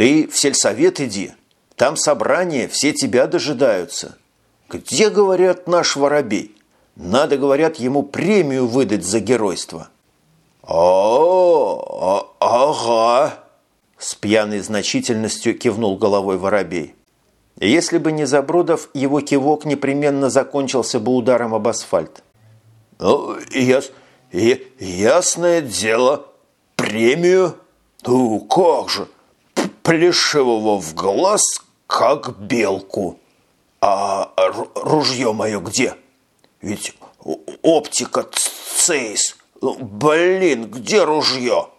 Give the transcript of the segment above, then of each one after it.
Ты в сельсовет иди. Там собрание, все тебя дожидаются. Где, говорят, наш воробей? Надо, говорят, ему премию выдать за геройство. О, -о ага, с пьяной значительностью кивнул головой воробей. Если бы не Забродов, его кивок непременно закончился бы ударом об асфальт. «Ну, яс, я, ясное дело, премию? Ну, как же, плешивого в глаз, как белку. А ружье мое где? Ведь оптика цейс. Блин, где ружье?»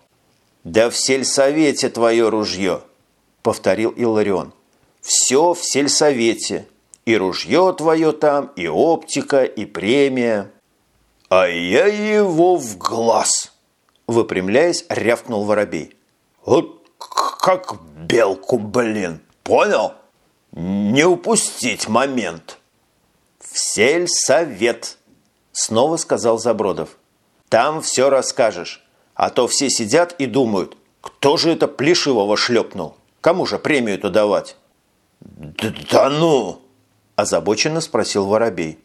«Да в сельсовете твое ружье», – повторил Иларион. Все в сельсовете. И ружье твое там, и оптика, и премия. А я его в глаз. Выпрямляясь, рявкнул воробей. Вот как белку, блин. Понял? Не упустить момент. В сельсовет, снова сказал Забродов. Там все расскажешь. А то все сидят и думают, кто же это Плешивого шлепнул? Кому же премию-то давать? «Да, да ну!» – озабоченно спросил Воробей.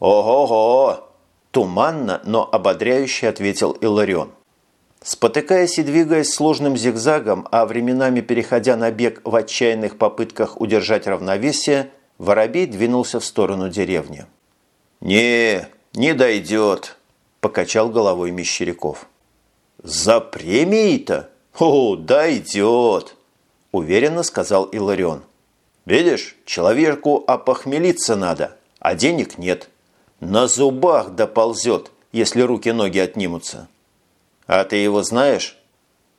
«Ого-го!» – туманно, но ободряюще ответил Иларион. Спотыкаясь и двигаясь сложным зигзагом, а временами переходя на бег в отчаянных попытках удержать равновесие, Воробей двинулся в сторону деревни. «Не, не дойдет», – покачал головой Мещеряков. «За премией-то? О, дойдет!» – уверенно сказал Иларион. Видишь, человеку опохмелиться надо, а денег нет. На зубах доползет, если руки-ноги отнимутся. А ты его знаешь?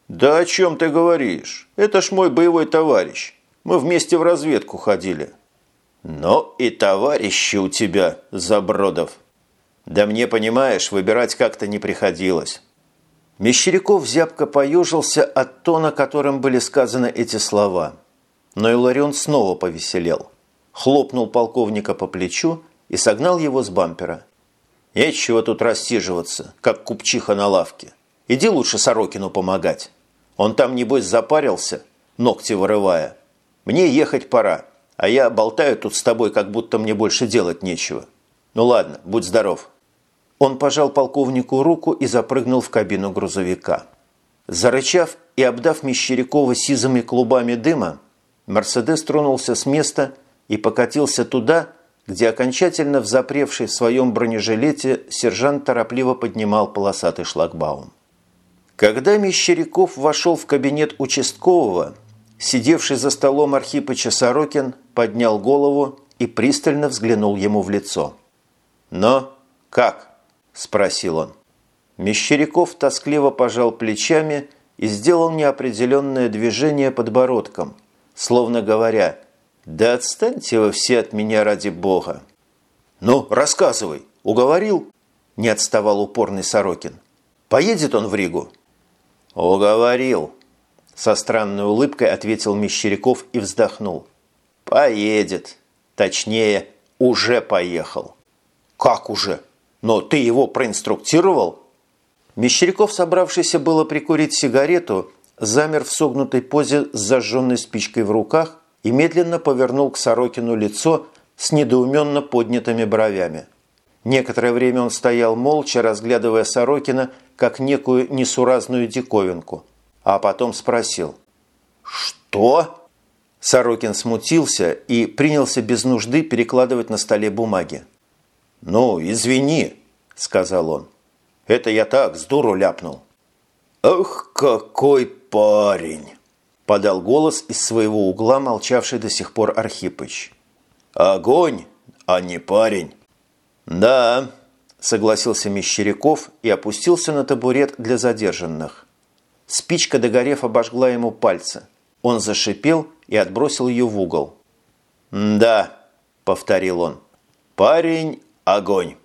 Да о чем ты говоришь? Это ж мой боевой товарищ. Мы вместе в разведку ходили. Но и товарищи у тебя, Забродов. Да мне, понимаешь, выбирать как-то не приходилось. Мещеряков зябко поежился от тона, которым были сказаны эти слова – но Иларион снова повеселел. Хлопнул полковника по плечу и согнал его с бампера. «Нечего тут рассиживаться, как купчиха на лавке. Иди лучше Сорокину помогать. Он там, небось, запарился, ногти вырывая. Мне ехать пора, а я болтаю тут с тобой, как будто мне больше делать нечего. Ну ладно, будь здоров». Он пожал полковнику руку и запрыгнул в кабину грузовика. Зарычав и обдав Мещерякова сизыми клубами дыма, Мерседес тронулся с места и покатился туда, где окончательно взапревший в своем бронежилете сержант торопливо поднимал полосатый шлагбаум. Когда Мещеряков вошел в кабинет участкового, сидевший за столом Архипыча Сорокин поднял голову и пристально взглянул ему в лицо. «Но как?» – спросил он. Мещеряков тоскливо пожал плечами и сделал неопределенное движение подбородком – словно говоря, «Да отстаньте вы все от меня ради Бога!» «Ну, рассказывай, уговорил?» – не отставал упорный Сорокин. «Поедет он в Ригу?» «Уговорил», – со странной улыбкой ответил Мещеряков и вздохнул. «Поедет. Точнее, уже поехал». «Как уже? Но ты его проинструктировал?» Мещеряков, собравшийся было прикурить сигарету, замер в согнутой позе с зажженной спичкой в руках и медленно повернул к Сорокину лицо с недоуменно поднятыми бровями. Некоторое время он стоял молча, разглядывая Сорокина как некую несуразную диковинку, а потом спросил «Что?». Сорокин смутился и принялся без нужды перекладывать на столе бумаги. «Ну, извини», – сказал он. «Это я так, с дуру ляпнул». «Ах, какой парень!» – подал голос из своего угла, молчавший до сих пор Архипыч. «Огонь, а не парень!» «Да», – согласился Мещеряков и опустился на табурет для задержанных. Спичка, догорев, обожгла ему пальцы. Он зашипел и отбросил ее в угол. «Да», – повторил он, – «парень – огонь».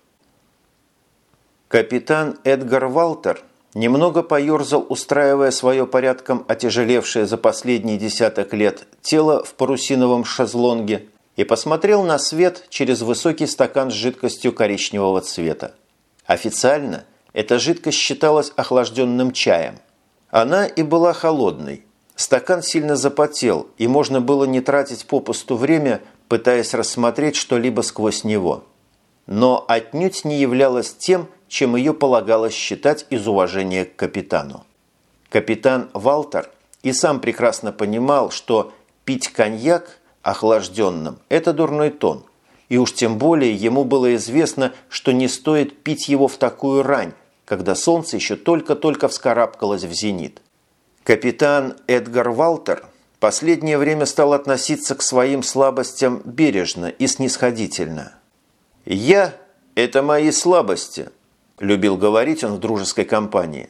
Капитан Эдгар Валтер – Немного поерзал, устраивая свое порядком отяжелевшее за последние десяток лет тело в парусиновом шезлонге и посмотрел на свет через высокий стакан с жидкостью коричневого цвета. Официально эта жидкость считалась охлажденным чаем. Она и была холодной, Стакан сильно запотел, и можно было не тратить попусту время, пытаясь рассмотреть что-либо сквозь него. Но отнюдь не являлось тем, чем ее полагалось считать из уважения к капитану. Капитан Валтер и сам прекрасно понимал, что пить коньяк охлажденным – это дурной тон. И уж тем более ему было известно, что не стоит пить его в такую рань, когда солнце еще только-только вскарабкалось в зенит. Капитан Эдгар Валтер последнее время стал относиться к своим слабостям бережно и снисходительно. «Я – это мои слабости», – любил говорить он в дружеской компании.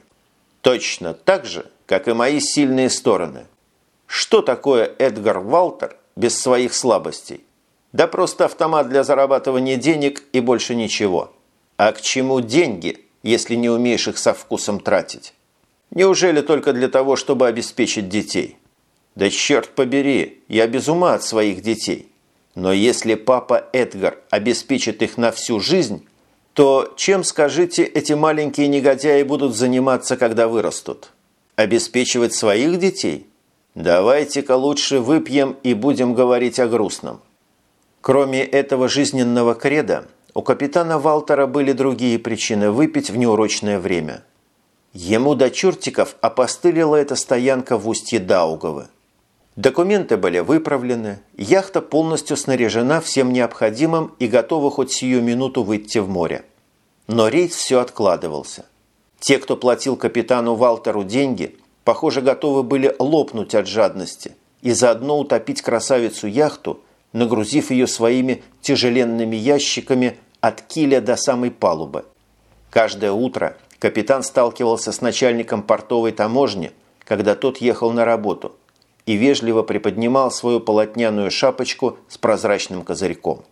«Точно так же, как и мои сильные стороны. Что такое Эдгар Валтер без своих слабостей? Да просто автомат для зарабатывания денег и больше ничего. А к чему деньги, если не умеешь их со вкусом тратить?» Неужели только для того, чтобы обеспечить детей? Да черт побери, я без ума от своих детей. Но если папа Эдгар обеспечит их на всю жизнь, то чем, скажите, эти маленькие негодяи будут заниматься, когда вырастут? Обеспечивать своих детей? Давайте-ка лучше выпьем и будем говорить о грустном. Кроме этого жизненного креда, у капитана Валтера были другие причины выпить в неурочное время – Ему до чертиков опостылила эта стоянка в устье Даугавы. Документы были выправлены, яхта полностью снаряжена всем необходимым и готова хоть сию минуту выйти в море. Но рейс все откладывался. Те, кто платил капитану Валтеру деньги, похоже, готовы были лопнуть от жадности и заодно утопить красавицу-яхту, нагрузив ее своими тяжеленными ящиками от киля до самой палубы. Каждое утро капитан сталкивался с начальником портовой таможни, когда тот ехал на работу, и вежливо приподнимал свою полотняную шапочку с прозрачным козырьком.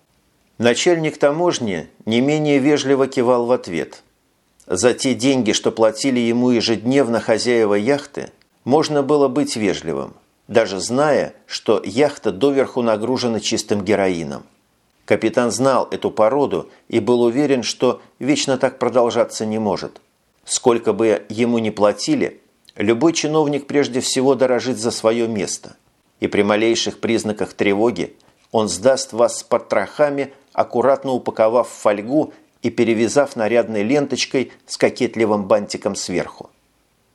Начальник таможни не менее вежливо кивал в ответ. За те деньги, что платили ему ежедневно хозяева яхты, можно было быть вежливым, даже зная, что яхта доверху нагружена чистым героином. Капитан знал эту породу и был уверен, что вечно так продолжаться не может – Сколько бы ему ни платили, любой чиновник прежде всего дорожит за свое место. И при малейших признаках тревоги он сдаст вас с потрохами, аккуратно упаковав в фольгу и перевязав нарядной ленточкой с кокетливым бантиком сверху.